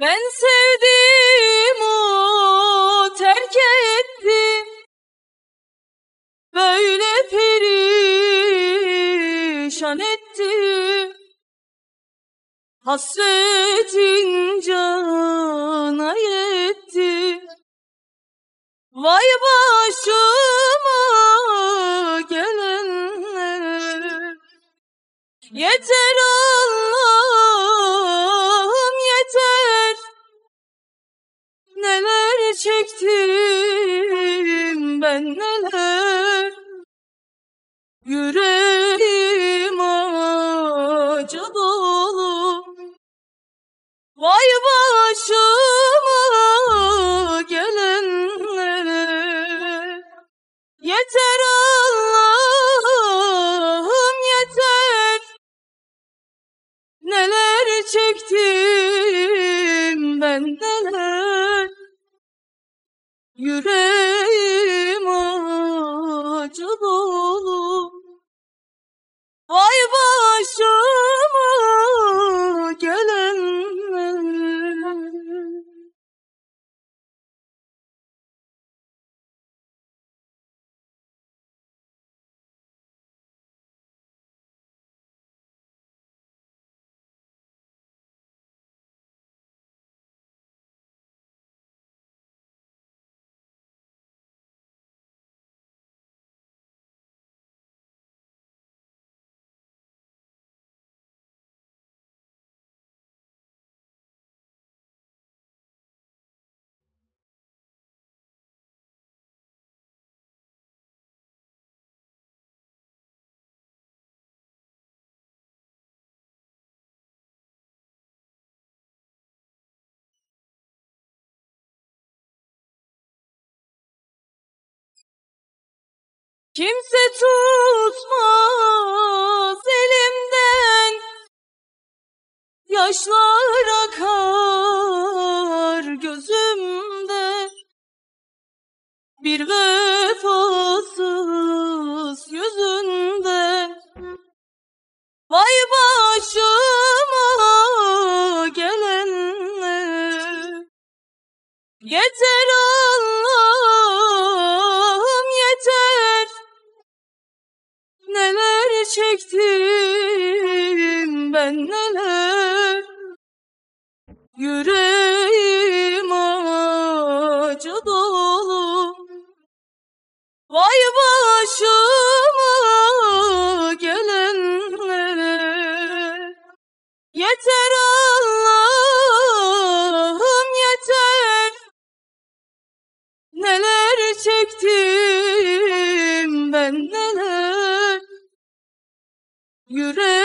Ben sevdim o terk etti Böyle perişan etti Hasretin cana yetti. Vay başıma gelenler. Yeter Allah'ım çektim ben neler? Yüreğim acı dolu. Vay başıma gelenler. Yeter Allah'ım yeter. Neler çektim ben neler Yüreğim Kimse tutmaz elimden. Yaşlar akar gözümde. Bir vefasız yüzünden Vay başıma çektim ben neler? Yüreğim Yüreğim